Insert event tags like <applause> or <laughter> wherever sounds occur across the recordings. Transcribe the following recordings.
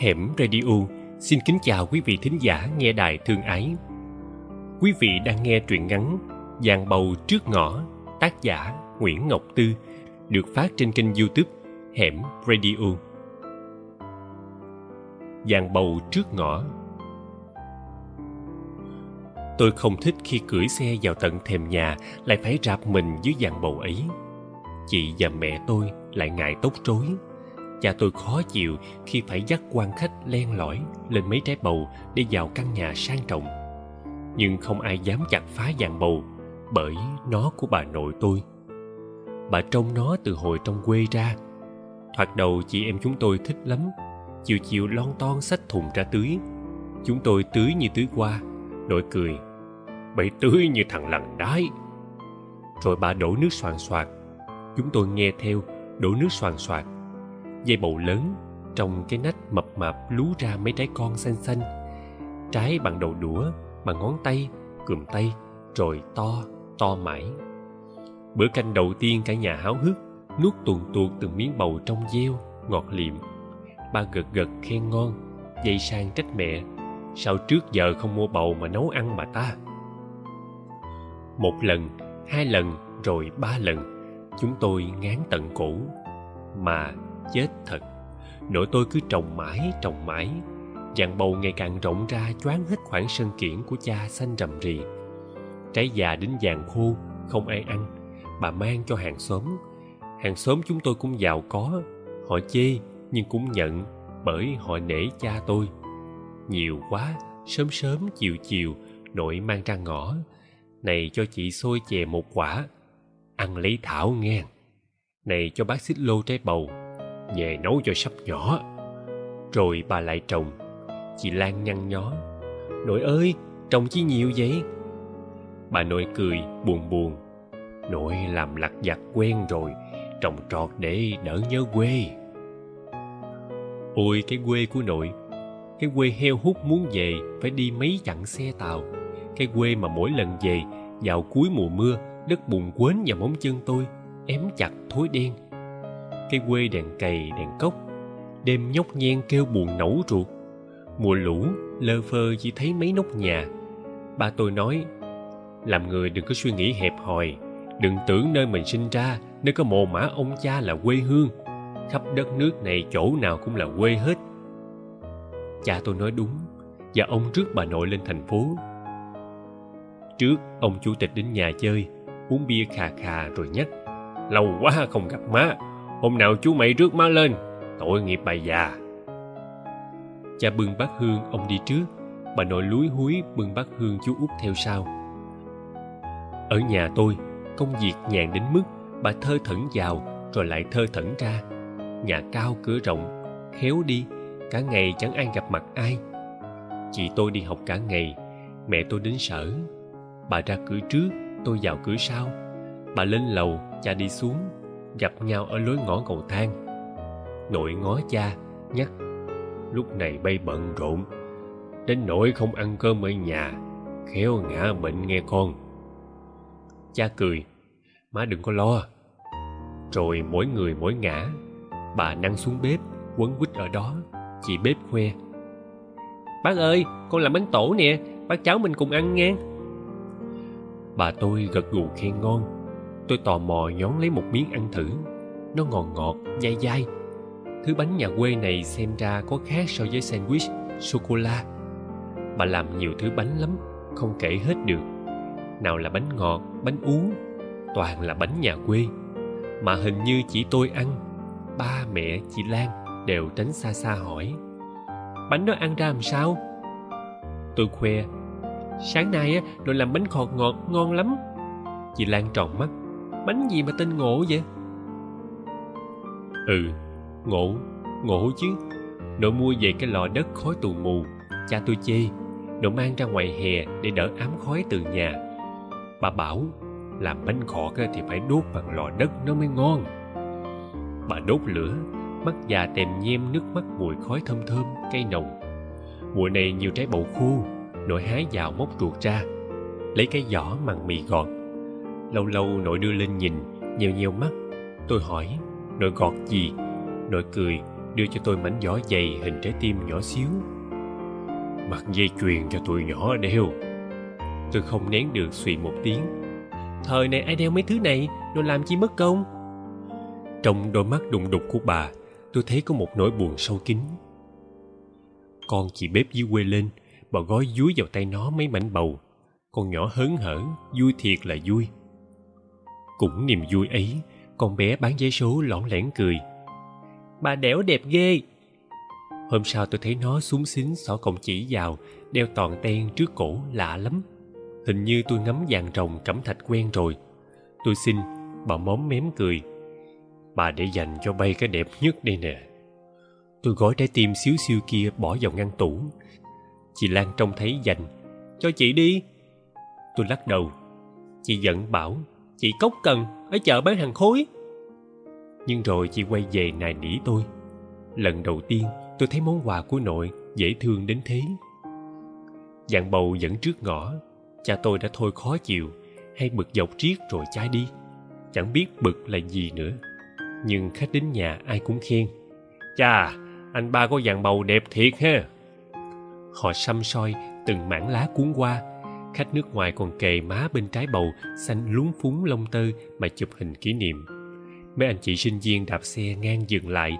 Hẻm Radio xin kính chào quý vị thính giả nghe đài thương ái. Quý vị đang nghe truyện ngắn Giàn bầu trước ngõ, tác giả Nguyễn Ngọc Tư, được phát trên kênh YouTube Hẻm Radio. Giàn bầu trước ngõ Tôi không thích khi cưỡi xe vào tận thềm nhà lại phải rạp mình dưới dàn bầu ấy. Chị và mẹ tôi lại ngại tóc rối cha tôi khó chịu khi phải dắt quan khách len lỏi lên mấy trái bầu để vào căn nhà sang trọng. Nhưng không ai dám chặt phá vàng bầu, bởi nó của bà nội tôi. Bà trông nó từ hồi trong quê ra. Thoạt đầu chị em chúng tôi thích lắm, chiều chiều lon ton xách thùng ra tưới. Chúng tôi tưới như tưới qua nội cười bậy tưới như thằng lằn đái. Rồi bà đổ nước xoàn xoạt chúng tôi nghe theo, đổ nước xoàn xoạt dây bầu lớn trong cái nách mập mạp lú ra mấy trái con xanh xanh. Trái bằng đầu đũa, bằng ngón tay, cườm tay, rồi to to mãi. Bữa canh đầu tiên cả nhà háo hức, nuốt tuồn tuột từng miếng bầu trong gieo, ngọt liệm. Ba gật gật khen ngon dây sang trách mẹ. Sao trước giờ không mua bầu mà nấu ăn mà ta? Một lần, hai lần, rồi ba lần, chúng tôi ngán tận cổ. Mà chết thật. Nỗi tôi cứ trồng mãi trồng mãi. Dàn bầu ngày càng rộng ra, choáng hết khoảng sân kiển của cha xanh rầm rì. Trái già đến vàng khô, không ai ăn. Bà mang cho hàng xóm. Hàng xóm chúng tôi cũng giàu có. Họ chê, nhưng cũng nhận, bởi họ nể cha tôi. Nhiều quá, sớm sớm, chiều chiều, nội mang ra ngõ. Này cho chị xôi chè một quả, ăn lấy thảo nghe. Này cho bác xích lô trái bầu về nấu cho sắp nhỏ. Rồi bà lại trồng. Chị lan nhăn nhó. Nội ơi, trồng chi nhiều vậy? Bà nội cười buồn buồn. Nội làm lặt vặt quen rồi, trồng trọt để đỡ nhớ quê. Ôi, cái quê của nội, cái quê heo hút muốn về phải đi mấy chặng xe tàu. Cái quê mà mỗi lần về, vào cuối mùa mưa, đất bùn quến vào móng chân tôi ém chặt thối đen cái quê đèn cày, đèn cốc. Đêm nhóc nhen kêu buồn nẩu ruột. Mùa lũ, lơ phơ chỉ thấy mấy nóc nhà. Ba tôi nói, làm người đừng có suy nghĩ hẹp hòi. Đừng tưởng nơi mình sinh ra, nơi có mồ mã ông cha là quê hương. Khắp đất nước này chỗ nào cũng là quê hết. Cha tôi nói đúng, và ông rước bà nội lên thành phố. Trước, ông chủ tịch đến nhà chơi, uống bia khà khà rồi nhắc, lâu quá không gặp má hôm nào chú mày rước má lên, tội nghiệp bà già. Cha bưng bát hương, ông đi trước. Bà nội lúi húi, bưng bát hương chú út theo sau. Ở nhà tôi, công việc nhàn đến mức bà thơ thẩn vào, rồi lại thơ thẩn ra. Nhà cao cửa rộng, khéo đi, cả ngày chẳng ai gặp mặt ai. Chị tôi đi học cả ngày, mẹ tôi đến sở. Bà ra cửa trước, tôi vào cửa sau. Bà lên lầu, cha đi xuống gặp nhau ở lối ngõ cầu thang. Nội ngó cha nhắc, lúc này bay bận rộn, đến nỗi không ăn cơm ở nhà, khéo ngã bệnh nghe con. Cha cười, má đừng có lo. Rồi mỗi người mỗi ngã, bà năng xuống bếp, quấn quýt ở đó chị bếp khoe. Bác ơi, con làm bánh tổ nè, bác cháu mình cùng ăn nghe. Bà tôi gật gù khen ngon tôi tò mò nhón lấy một miếng ăn thử. Nó ngọt ngọt, dai dai. Thứ bánh nhà quê này xem ra có khác so với sandwich sô cô la bà làm nhiều thứ bánh lắm, không kể hết được. Nào là bánh ngọt, bánh ú toàn là bánh nhà quê. Mà hình như chỉ tôi ăn, ba mẹ chị lan đều tránh xa xa hỏi. Bánh đó ăn ra làm sao? Tôi khoe. Sáng nay á đội làm bánh khọt ngọt ngon lắm. Chị lan tròn mắt bánh gì mà tên ngộ vậy? Ừ ngộ ngộ chứ. Nội mua về cái lò đất khói tù mù. Cha tôi chê nội mang ra ngoài hè để đỡ ám khói từ nhà. Bà bảo, làm bánh khọt thì phải đốt bằng lò đất nó mới ngon. Bà đốt lửa mắt già tèm nhem nước mắt mùi khói thơm thơm cây nồng. Mùa này nhiều trái bầu khô nội hái vào móc ruột ra. Lấy cái giỏ mằng mì gọt lâu lâu nội đưa lên nhìn, nhiều nhiều mắt. Tôi hỏi, nội gọt gì? Nội cười, đưa cho tôi mảnh giỏ dày hình trái tim nhỏ xíu. Mặc dây chuyền cho tụi nhỏ đeo. Tôi không nén được suy một tiếng. Thời này ai đeo mấy thứ này? Rồi làm chi mất công? Trong đôi mắt đùng đục của bà, tôi thấy có một nỗi buồn sâu kín. Con chị bếp dưới quê lên, bà gói dúi vào tay nó mấy mảnh bầu. Con nhỏ hớn hở, vui thiệt là vui cũng niềm vui ấy. Con bé bán giấy số lỏn lẻn cười. Bà đẻo đẹp ghê. Hôm sau tôi thấy nó súng xính xỏ cọng chỉ vào đeo toàn ten trước cổ lạ lắm. Hình như tôi ngắm vàng rồng cẩm thạch quen rồi. Tôi xin bà móm mém cười. Bà để dành cho bay cái đẹp nhất đây nè. Tôi gói trái tim xíu xiu kia bỏ vào ngăn tủ. Chị lan trông thấy dành. Cho chị đi. Tôi lắc đầu. Chị giận bảo chị cốc cần ở chợ bán hàng khối. Nhưng rồi chị quay về nài nỉ tôi. Lần đầu tiên tôi thấy món quà của nội dễ thương đến thế. Dạng bầu dẫn trước ngõ, cha tôi đã thôi khó chịu, hay bực dọc triết rồi chai đi. Chẳng biết bực là gì nữa. Nhưng khách đến nhà ai cũng khen. Chà anh ba có dạng bầu đẹp thiệt ha. Họ xăm soi từng mảng lá cuốn qua khách nước ngoài còn kề má bên trái bầu xanh lúng phúng lông tơ mà chụp hình kỷ niệm. Mấy anh chị sinh viên đạp xe ngang dừng lại,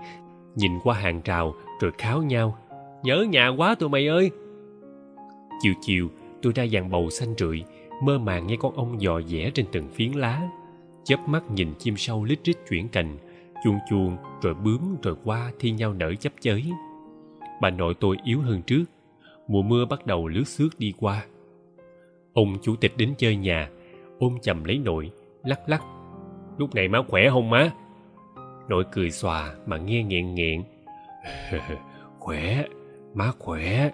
nhìn qua hàng rào rồi kháo nhau, nhớ nhà quá tụi mày ơi. Chiều chiều, tôi ra dàn bầu xanh rượi, mơ màng nghe con ong dò dẻ trên từng phiến lá, chớp mắt nhìn chim sâu lít rít chuyển cành chuồn chuồn rồi bướm rồi qua thi nhau nở chấp chới. Bà nội tôi yếu hơn trước, mùa mưa bắt đầu lướt xước đi qua ông chủ tịch đến chơi nhà, ôm chầm lấy nội, lắc lắc. Lúc này má khỏe không má? Nội cười xòa mà nghe nghẹn nghẹn. <laughs> Khỏe, má khỏe.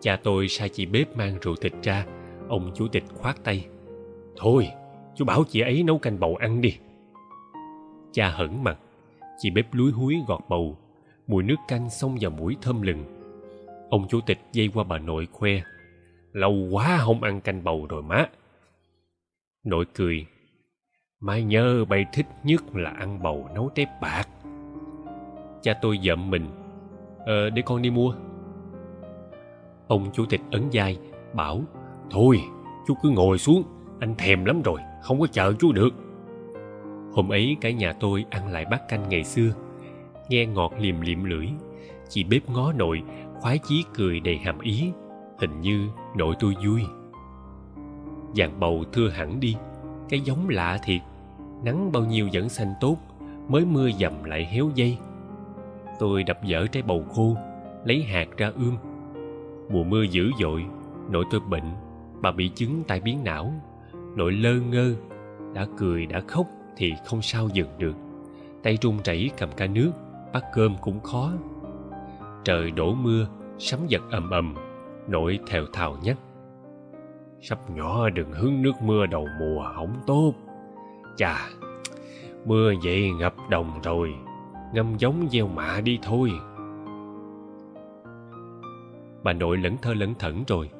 Cha tôi sai chị bếp mang rượu thịt ra, ông chủ tịch khoát tay. Thôi, chú bảo chị ấy nấu canh bầu ăn đi. Cha hẩn mặt, chị bếp lúi húi gọt bầu. Mùi nước canh xông vào mũi thơm lừng. Ông chủ tịch dây qua bà nội khoe lâu quá không ăn canh bầu rồi má. Nội cười, mai nhớ bay thích nhất là ăn bầu nấu tép bạc. Cha tôi giậm mình ờ để con đi mua. Ông chủ tịch ấn vai, bảo, thôi, chú cứ ngồi xuống, anh thèm lắm rồi, không có chờ chú được. Hôm ấy, cả nhà tôi ăn lại bát canh ngày xưa, nghe ngọt liềm liệm lưỡi, chị bếp ngó nội, khoái chí cười đầy hàm ý hình như nội tôi vui. Dàn bầu thưa hẳn đi, cái giống lạ thiệt. Nắng bao nhiêu vẫn xanh tốt, mới mưa dầm lại héo dây. Tôi đập dở trái bầu khô, lấy hạt ra ươm. Mùa mưa dữ dội, nội tôi bệnh, bà bị chứng tai biến não. Nội lơ ngơ, đã cười đã khóc thì không sao dừng được. Tay run rẩy cầm ca nước bắt cơm cũng khó. Trời đổ mưa, sấm giật ầm ầm nội thều thào nhất. Sắp nhỏ đừng hứng nước mưa đầu mùa hỏng tốt. Chà, mưa vậy ngập đồng rồi, ngâm giống gieo mạ đi thôi. Bà nội lẫn thơ lẫn thẩn rồi,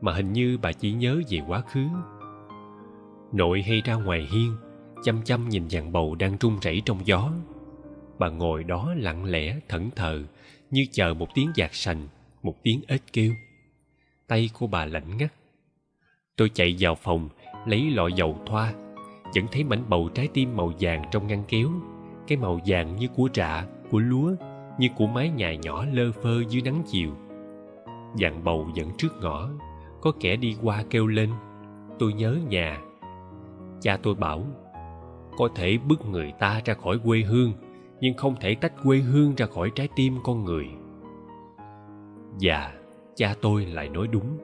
mà hình như bà chỉ nhớ về quá khứ. Nội hay ra ngoài hiên, chăm chăm nhìn dàn bầu đang run rẩy trong gió. Bà ngồi đó lặng lẽ, thẫn thờ, như chờ một tiếng giạt sành, một tiếng ếch kêu tay của bà lạnh ngắt. Tôi chạy vào phòng, lấy lọ dầu thoa. Vẫn thấy mảnh bầu trái tim màu vàng trong ngăn kéo. Cái màu vàng như của rạ, của lúa, như của mái nhà nhỏ lơ phơ dưới nắng chiều. Dàn bầu dẫn trước ngõ, có kẻ đi qua kêu lên. Tôi nhớ nhà. Cha tôi bảo, có thể bức người ta ra khỏi quê hương, nhưng không thể tách quê hương ra khỏi trái tim con người. Và cha tôi lại nói đúng.